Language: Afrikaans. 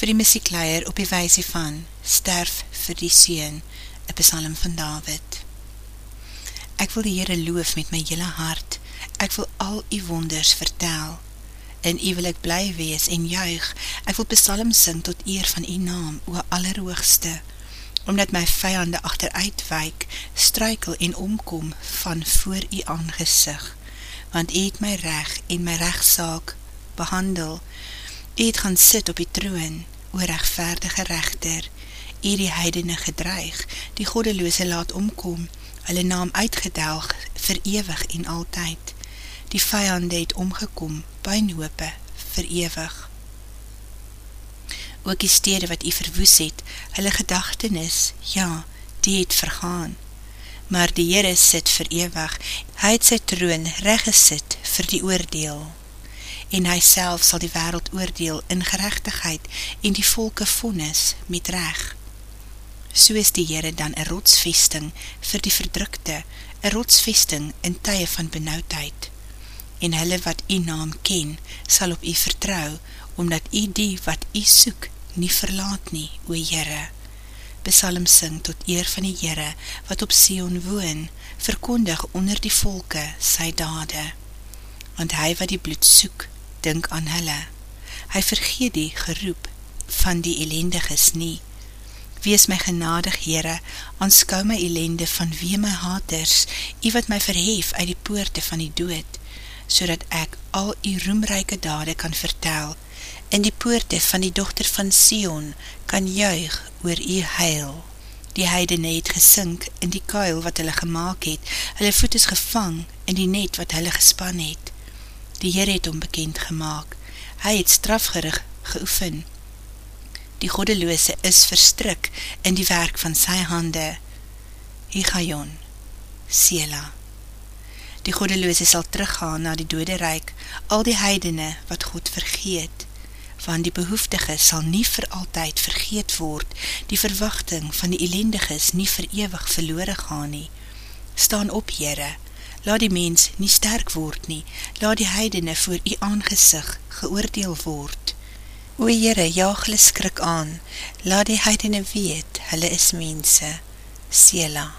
vir die muziekleier op die wijse van Sterf vir die Seen, een psalm van David. Ek wil die Heere loof met my hele hart, ek wil al die wonders vertel, in u wil ek bly wees en juig, ek wil psalm sing tot eer van u naam, o allerhoogste, omdat my vijande achteruit wijk, struikel en omkom van voor u aangezig, want u het my reg en my rechtszaak behandel, u het gaan sit op die troon, o rechtvaardige rechter, u die heidene gedreig, die godeloose laat omkom, hulle naam uitgedelg, verewig en altyd, die vijande het omgekom, puinhope, verewig, ook die stede wat hy verwoes het, hulle gedachtenis, ja, die het vergaan. Maar die Heere sit verewig, hy het sy troon reggesit vir die oordeel. En hy self sal die wereld oordeel in gerechtigheid en die volke vonnis met reg. So is die Heere dan een rotsvesting vir die verdrukte, een rotsvesting in tye van benauwdheid. En hulle wat die naam ken, sal op die vertrouw, omdat u die wat u soek nie verlaat nie, o Heere. Besalm sing tot eer van die Heere, wat op Sion woon, verkondig onder die volke sy dade. Want hy wat die bloed soek, dink aan hulle. Hy vergeet die geroep van die elendiges nie. Wees my genadig, Heere, aanskou my elende van wie my haters, u wat my verhef uit die poorte van die dood, so dat ek al die roemryke dade kan vertel, in die poorte van die dochter van Sion kan juig oor u heil. Die heidene het gesink in die kuil wat hulle gemaakt het, hulle voet is gevang in die net wat hulle gespan het. Die Heer het onbekend gemaakt, hy het strafgerig geoefen. Die godeloose is verstrik in die werk van sy hande. Higajon, Sela. Die godeloose sal teruggaan na die dode reik, al die heidene wat God vergeet want die behoeftige sal nie vir altyd vergeet word, die verwachting van die elendiges nie verewig verloore gaan nie. Staan op, Heere, laat die mens nie sterk word nie, laat die heidene voor die aangezig geoordeel word. O Heere, jaag hulle skrik aan, laat die heidene weet, hulle is mense. Sela.